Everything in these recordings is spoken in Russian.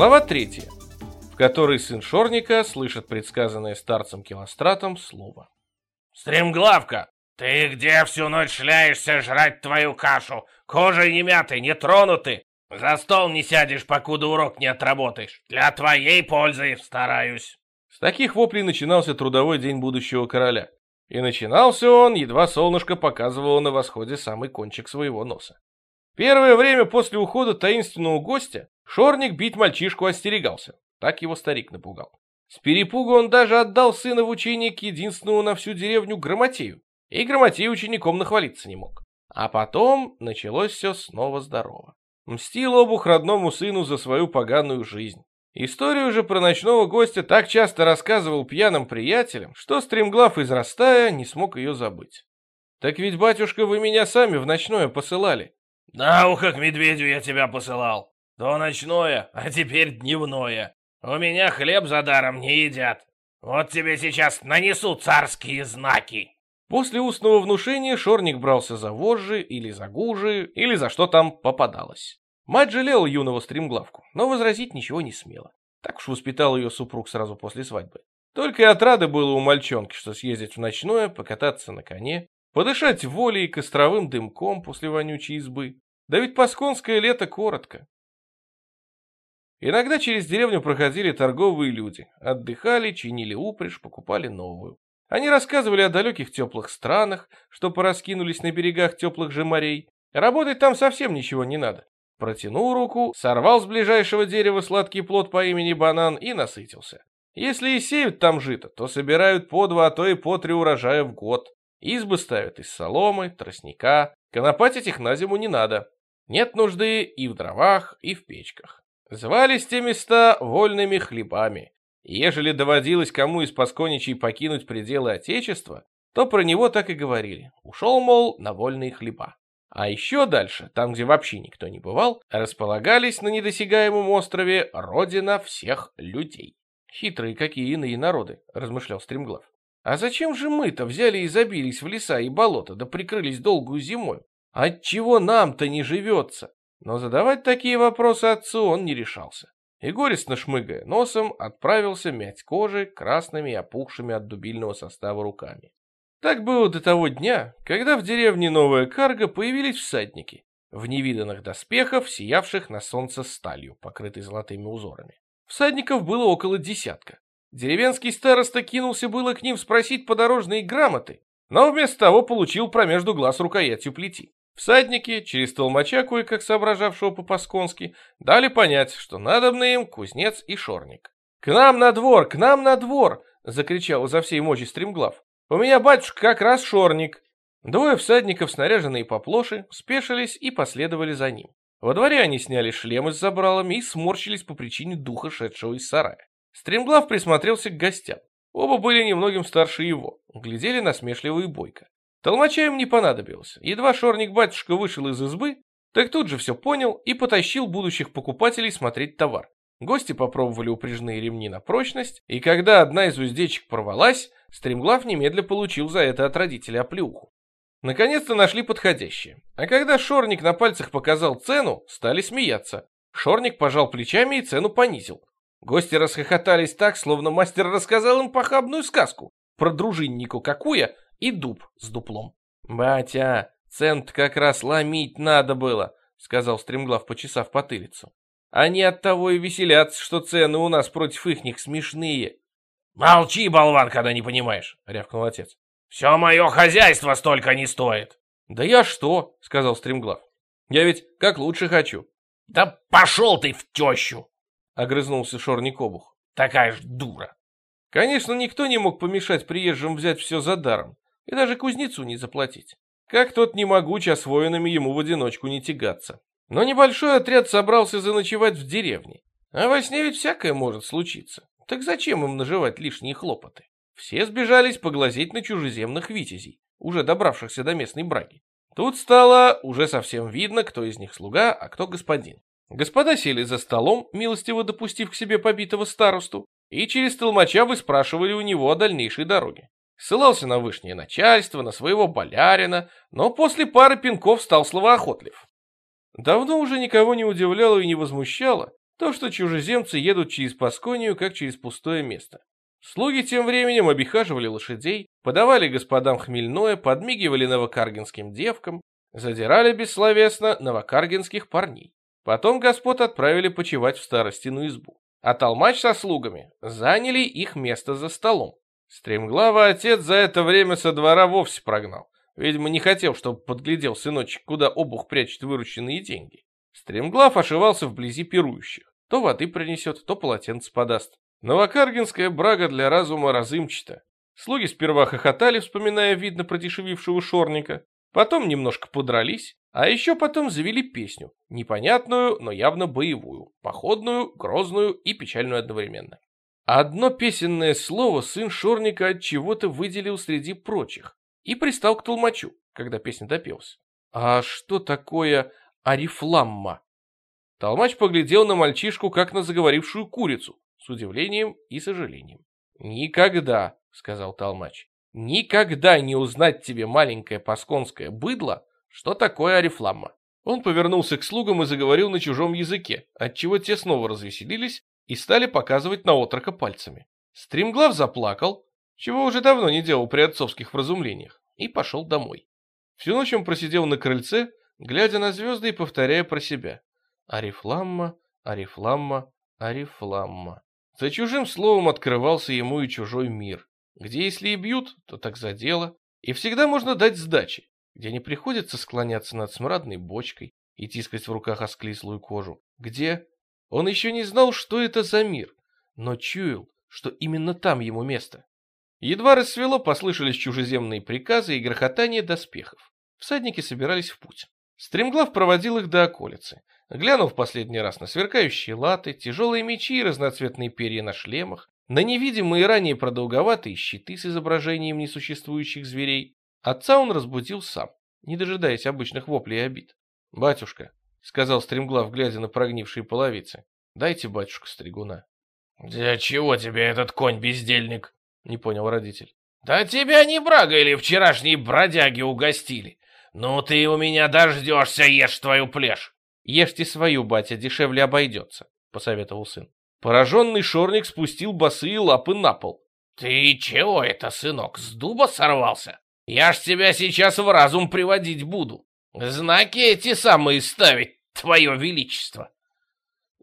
Глава третья, в которой сын Шорника слышит предсказанное старцем Келостратом слово. «Стремглавка, ты где всю ночь шляешься жрать твою кашу? Кожей не мятой, не тронуты. За стол не сядешь, покуда урок не отработаешь. Для твоей пользы стараюсь». С таких воплей начинался трудовой день будущего короля. И начинался он, едва солнышко показывало на восходе самый кончик своего носа. Первое время после ухода таинственного гостя Шорник бить мальчишку остерегался. Так его старик напугал. С перепугу он даже отдал сына в учение к единственному на всю деревню Грамотею. И Грамотей учеником нахвалиться не мог. А потом началось все снова здорово. Мстил обух родному сыну за свою поганую жизнь. Историю же про ночного гостя так часто рассказывал пьяным приятелям, что стремглав, израстая, не смог ее забыть. «Так ведь, батюшка, вы меня сами в ночное посылали». «На ухо к медведю я тебя посылал», то ночное, а теперь дневное. У меня хлеб за даром не едят. Вот тебе сейчас нанесу царские знаки. После устного внушения Шорник брался за вожжи или за гужи, или за что там попадалось. Мать жалела юного стремглавку, но возразить ничего не смела. Так уж воспитал ее супруг сразу после свадьбы. Только и отрады было у мальчонки, что съездить в ночное, покататься на коне, подышать волей костровым дымком после вонючей избы. Да ведь пасконское лето коротко. Иногда через деревню проходили торговые люди, отдыхали, чинили упряжь, покупали новую. Они рассказывали о далеких теплых странах, что пораскинулись на берегах теплых же морей. Работать там совсем ничего не надо. Протянул руку, сорвал с ближайшего дерева сладкий плод по имени банан и насытился. Если и сеют там жито, то собирают по два, а то и по три урожая в год. Избы ставят из соломы, тростника. Конопатить их на зиму не надо. Нет нужды и в дровах, и в печках. Звались те места вольными хлебами. Ежели доводилось кому из пасконичей покинуть пределы Отечества, то про него так и говорили. Ушел, мол, на вольные хлеба. А еще дальше, там, где вообще никто не бывал, располагались на недосягаемом острове родина всех людей. Хитрые какие иные народы, размышлял Стремглав. А зачем же мы-то взяли и забились в леса и болота, да прикрылись долгую зимой? Отчего нам-то не живется? Но задавать такие вопросы отцу он не решался. И горестно шмыгая носом, отправился мять кожи красными и опухшими от дубильного состава руками. Так было до того дня, когда в деревне Новая Карга появились всадники, в невиданных доспехах, сиявших на солнце сталью, покрытой золотыми узорами. Всадников было около десятка. Деревенский староста кинулся было к ним спросить подорожные грамоты, но вместо того получил промежду глаз рукоятью плети. Всадники, через толмача кое-как соображавшего по-пасконски, дали понять, что надобно им кузнец и шорник. «К нам на двор, к нам на двор!» — закричал за всей мощи стремглав. «У меня, батюшка, как раз шорник!» Двое всадников, снаряженные поплоши, спешились и последовали за ним. Во дворе они сняли шлемы с забралами и сморщились по причине духа, шедшего из сарая. Стремглав присмотрелся к гостям. Оба были немногим старше его, глядели насмешливо и бойко. Толмача им не понадобился. Едва шорник-батюшка вышел из избы, так тут же все понял и потащил будущих покупателей смотреть товар. Гости попробовали упряжные ремни на прочность, и когда одна из уздечек порвалась, стремглав немедля получил за это от родителя оплеуху. Наконец-то нашли подходящее. А когда Шорник на пальцах показал цену, стали смеяться. Шорник пожал плечами и цену понизил. Гости расхохотались так, словно мастер рассказал им похабную сказку про дружиннику Какуя и дуб с дуплом. «Батя, цент как раз ломить надо было», — сказал стремглав, почесав потылицу. «Они от того и веселятся, что цены у нас против ихних смешные». «Молчи, болван, когда не понимаешь», — рявкнул отец. «Все мое хозяйство столько не стоит». «Да я что?» — сказал стремглав. «Я ведь как лучше хочу». «Да пошел ты в тещу!» — огрызнулся Шорник Обух. «Такая ж дура!» Конечно, никто не мог помешать приезжим взять все за даром и даже кузнецу не заплатить. Как тот не могуч, а с воинами ему в одиночку не тягаться. Но небольшой отряд собрался заночевать в деревне. А во сне ведь всякое может случиться. Так зачем им наживать лишние хлопоты? Все сбежались поглазеть на чужеземных витязей, уже добравшихся до местной браги. Тут стало уже совсем видно, кто из них слуга, а кто господин. Господа сели за столом, милостиво допустив к себе побитого старосту, и через толмача выспрашивали у него о дальнейшей дороге. Ссылался на вышнее начальство, на своего болярина, но после пары пинков стал словоохотлив. Давно уже никого не удивляло и не возмущало то, что чужеземцы едут через Пасконию, как через пустое место. Слуги тем временем обихаживали лошадей, подавали господам хмельное, подмигивали новокаргинским девкам, задирали бессловесно новокаргинских парней. Потом господ отправили почевать в старостину избу. А толмач со слугами заняли их место за столом. Стремглавый отец за это время со двора вовсе прогнал. Видимо, не хотел, чтобы подглядел сыночек, куда обух прячет вырученные деньги. Стремглав ошивался вблизи пирующих. То воды принесет, то полотенце подаст. Новокаргинская брага для разума разымчата. Слуги сперва хохотали, вспоминая видно продешевившего шорника, потом немножко подрались, а еще потом завели песню, непонятную, но явно боевую, походную, грозную и печальную одновременно. Одно песенное слово сын Шорника от чего-то выделил среди прочих и пристал к толмачу, когда песня допелась. «А что такое арифламма?» Толмач поглядел на мальчишку, как на заговорившую курицу, с удивлением и сожалением. «Никогда», — сказал толмач, — «никогда не узнать тебе, маленькое пасконское быдло, что такое арифламма?» Он повернулся к слугам и заговорил на чужом языке, отчего те снова развеселились и стали показывать на отрока пальцами. Стримглав заплакал, чего уже давно не делал при отцовских вразумлениях, и пошел домой. Всю ночь он просидел на крыльце, глядя на звезды и повторяя про себя. Арифламма, Арифламма, Арифламма. За чужим словом открывался ему и чужой мир, где если и бьют, то так за дело, и всегда можно дать сдачи где не приходится склоняться над смрадной бочкой и тискать в руках осклизлую кожу, где он еще не знал, что это за мир, но чуял, что именно там ему место. Едва рассвело, послышались чужеземные приказы и грохотание доспехов. Всадники собирались в путь. Стремглав проводил их до околицы. Глянул в последний раз на сверкающие латы, тяжелые мечи и разноцветные перья на шлемах, на невидимые ранее продолговатые щиты с изображением несуществующих зверей, Отца он разбудил сам, не дожидаясь обычных воплей и обид. «Батюшка», — сказал стремглав, глядя на прогнившие половицы, — «дайте, батюшка, стригуна». «Для чего тебе этот конь, бездельник?» — не понял родитель. «Да тебя не брага или вчерашние бродяги угостили. Ну ты у меня дождешься, ешь твою плешь». «Ешьте свою, батя, дешевле обойдется», — посоветовал сын. Пораженный шорник спустил босые лапы на пол. «Ты чего это, сынок, с дуба сорвался?» Я ж тебя сейчас в разум приводить буду. Знаки эти самые ставить, твое величество.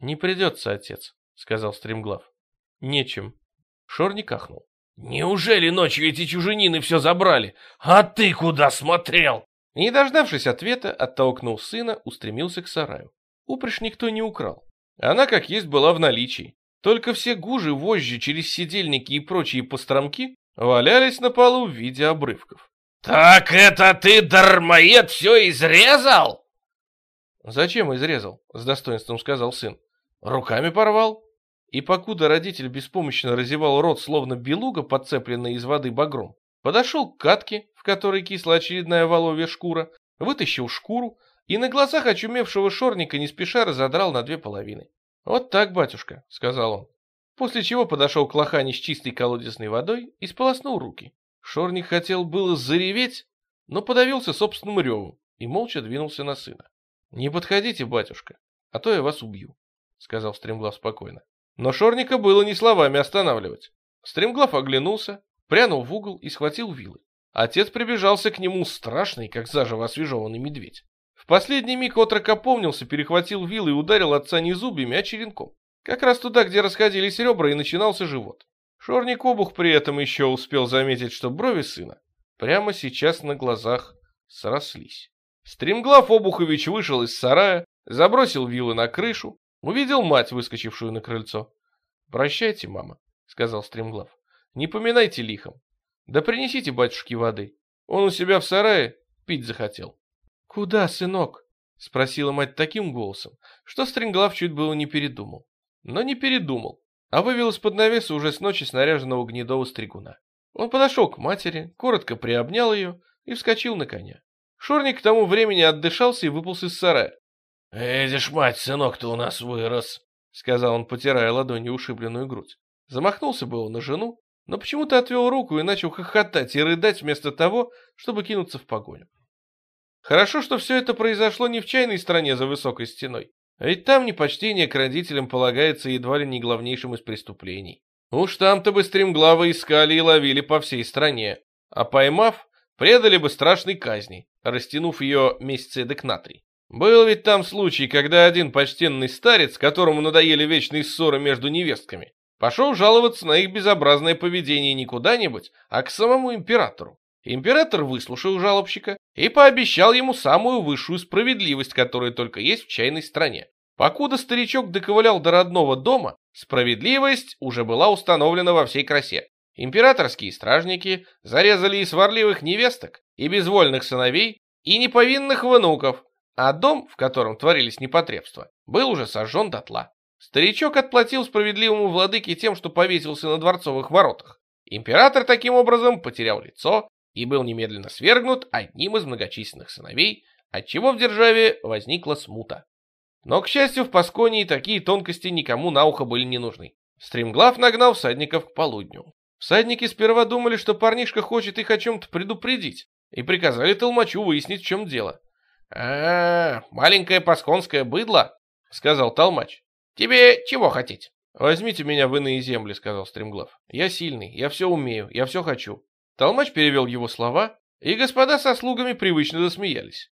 Не придется, отец, сказал стремглав. Нечем. Шор кахнул. Неужели ночью эти чуженины все забрали? А ты куда смотрел? Не дождавшись ответа, оттолкнул сына, устремился к сараю. Упряжь никто не украл. Она, как есть, была в наличии. Только все гужи, вожжи, через сидельники и прочие постромки валялись на полу в виде обрывков. «Так это ты, дармоед, все изрезал?» «Зачем изрезал?» — с достоинством сказал сын. «Руками порвал». И покуда родитель беспомощно разевал рот, словно белуга, подцепленная из воды багром, подошел к катке, в которой кисла очередная воловья шкура, вытащил шкуру и на глазах очумевшего шорника не спеша разодрал на две половины. «Вот так, батюшка», — сказал он. После чего подошел к лохане с чистой колодезной водой и сполоснул руки. Шорник хотел было зареветь, но подавился собственным ревом и молча двинулся на сына. «Не подходите, батюшка, а то я вас убью», — сказал Стремглав спокойно. Но Шорника было не словами останавливать. Стремглав оглянулся, прянул в угол и схватил вилы. Отец прибежался к нему страшный, как заживо освежеванный медведь. В последний миг отрок опомнился, перехватил вилы и ударил отца не зубьями, а черенком. Как раз туда, где расходились ребра, и начинался живот. Шорник Обух при этом еще успел заметить, что брови сына прямо сейчас на глазах срослись. Стремглав Обухович вышел из сарая, забросил вилы на крышу, увидел мать, выскочившую на крыльцо. «Прощайте, мама», — сказал Стремглав. «Не поминайте лихом. Да принесите батюшке воды. Он у себя в сарае пить захотел». «Куда, сынок?» — спросила мать таким голосом, что Стремглав чуть было не передумал. Но не передумал а вывел из-под навеса уже с ночи снаряженного гнедого стригуна. Он подошел к матери, коротко приобнял ее и вскочил на коня. Шорник к тому времени отдышался и выполз из сарая. «Видишь, мать, сынок-то у нас вырос», — сказал он, потирая ладонью ушибленную грудь. Замахнулся было на жену, но почему-то отвел руку и начал хохотать и рыдать вместо того, чтобы кинуться в погоню. Хорошо, что все это произошло не в чайной стране за высокой стеной, а ведь там непочтение к родителям полагается едва ли не главнейшим из преступлений. Уж там-то бы стремглаво искали и ловили по всей стране, а поймав, предали бы страшной казни, растянув ее месяцы эдак на три. Был ведь там случай, когда один почтенный старец, которому надоели вечные ссоры между невестками, пошел жаловаться на их безобразное поведение не куда-нибудь, а к самому императору. Император выслушал жалобщика и пообещал ему самую высшую справедливость, которая только есть в чайной стране. Покуда старичок доковылял до родного дома, справедливость уже была установлена во всей красе. Императорские стражники зарезали и сварливых невесток, и безвольных сыновей, и неповинных внуков, а дом, в котором творились непотребства, был уже сожжен дотла. Старичок отплатил справедливому владыке тем, что повесился на дворцовых воротах. Император таким образом потерял лицо и был немедленно свергнут одним из многочисленных сыновей, отчего в державе возникла смута. Но, к счастью, в Пасконии такие тонкости никому на ухо были не нужны. Стремглав нагнал всадников к полудню. Всадники сперва думали, что парнишка хочет их о чем-то предупредить, и приказали толмачу выяснить, в чем дело. «А, маленькое пасконское быдло», — сказал толмач. «Тебе чего хотеть?» «Возьмите меня в иные земли», — сказал Стремглав. «Я сильный, я все умею, я все хочу». Толмач перевел его слова, и господа со слугами привычно засмеялись.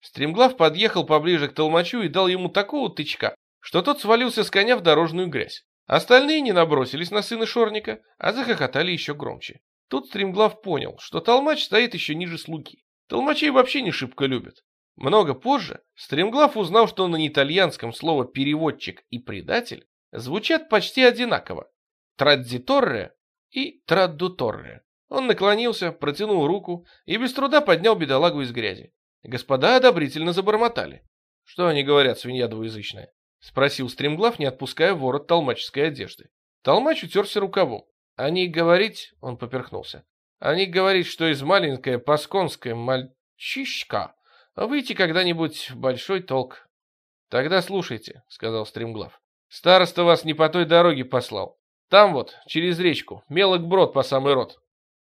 Стремглав подъехал поближе к толмачу и дал ему такого тычка, что тот свалился с коня в дорожную грязь. Остальные не набросились на сына Шорника, а захохотали еще громче. Тут Стремглав понял, что толмач стоит еще ниже слуги. Толмачей вообще не шибко любят. Много позже Стремглав узнал, что на итальянском слово «переводчик» и «предатель» звучат почти одинаково. «Традзиторре» и «траддуторре». Он наклонился, протянул руку и без труда поднял бедолагу из грязи. Господа одобрительно забормотали. «Что они говорят, свинья двуязычная?» — спросил Стремглав, не отпуская ворот толмаческой одежды. Толмач утерся рукавом. «Они говорить...» — он поперхнулся. «Они говорить, что из маленькая пасконская мальчишка выйти когда-нибудь большой толк». «Тогда слушайте», — сказал Стремглав. «Староста вас не по той дороге послал. Там вот, через речку, мелок брод по самый рот.